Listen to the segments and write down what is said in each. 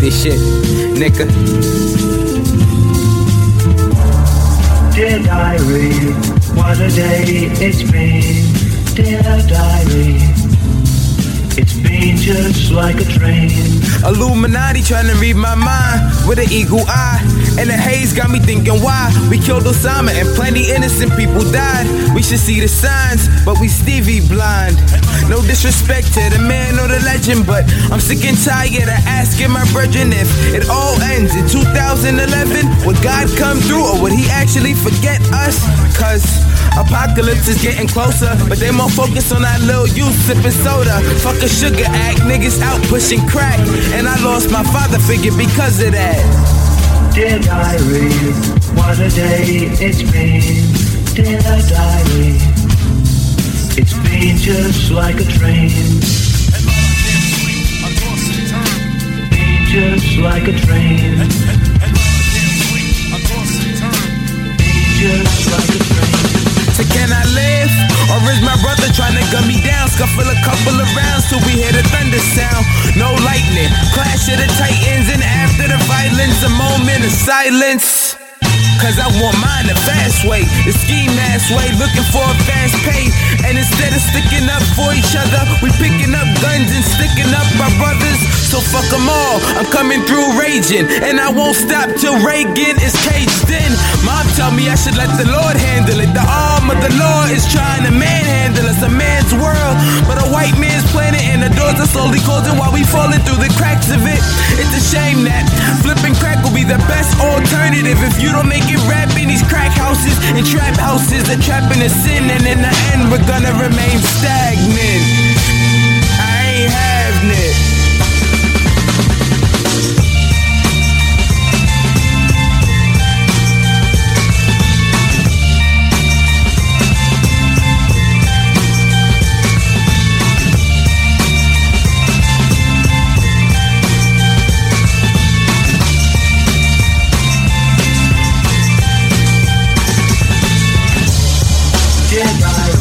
this shit, nigga. Dear diary, what a day it's been. Dear diary. It's been just like a train. Illuminati trying to read my mind with an eagle eye. And the haze got me thinking why we killed Osama and plenty innocent people died. We should see the signs, but we Stevie blind. No disrespect to the man or the legend, but I'm sick and tired of asking my brethren if it all ends in 2011. Would God come through or would he actually forget us? Cause Apocalypse is getting closer, but they more focused on that little youth sipping soda. Fuck a sugar act, niggas out pushing crack. And I lost my father figure because of that. Dear diary, what a day it's been. Dear diary, it's been just like a train. Just like a train. Just like a train. So can I live? Or is my brother trying to gun me down? Scuffle a couple of rounds till we hear the thunder sound. No lightning, clash of the titans, silence. Cause I want mine the fast way, the ski mask way, looking for a fast pay. And instead of sticking up for each other, we picking up guns and sticking up our brothers. So fuck them all, I'm coming through raging. And I won't stop till Reagan is caged in. Mom tell me I should let the Lord handle it. The arm of the Lord is trying to manhandle us, a man's world. But a white man's planet, and the doors are slowly closing while we falling through the cracks of it. It's a shame that flipping crack will be the best alternative if you don't make it rap in these crack houses and trap houses are trapping us in, and in the end we're gonna remain stagnant.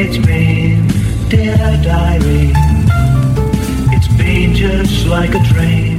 it's been, dear diary. It's been just like a train.